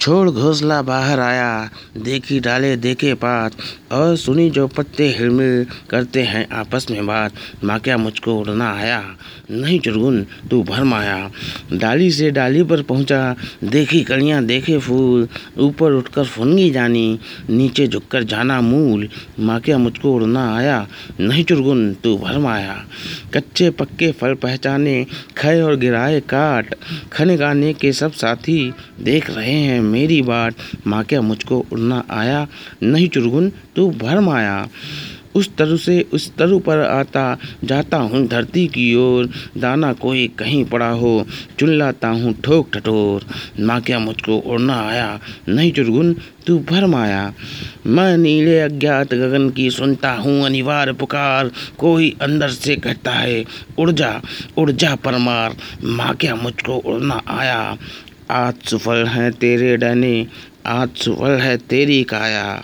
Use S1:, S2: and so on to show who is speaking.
S1: छोड़ घोंसला बाहर आया, देखी डाले देखे पात, और सुनी जो पत्ते हिलमिल करते हैं आपस में बात। माँ क्या मुझको उड़ना आया? नहीं चुरगुन, तू भरम आया डाली से डाली पर पहुँचा, देखी कलियाँ, देखे फूल। ऊपर उठकर फुनगी जानी, नीचे झुककर जाना मूल। माँ क्या मुझको उड़ना आया? नहीं चुरगुन, तू भरम आया कच्चे पक्के फल पहचाने, खाए और गिराए काट। खन गाने के सब साथी देख रहे हैं मेरी बाट। माँ क्या मुझको उड़ना आया। नहीं चुरगुन, तू भरम आया उस तरु से, उस तरु पर आता। जाता हूँ धरती की ओर। दाना कोई कहीं पड़ा हो। चुन लाता हूँ ठोक ठठोर। माँ क्या मुझको उड़ना आया। नहीं चुरगुन, तू भरम आया मैं नीले अज्ञात गगन की सुनता हूँ अनिवार्य पुकार। कोई अंदर से कहता है, उड़ जा उड़ जा परमार। माँ क्या मुझको उड़ना आया। आज सुफल है तेरे डने आज सुफल है तेरी काया।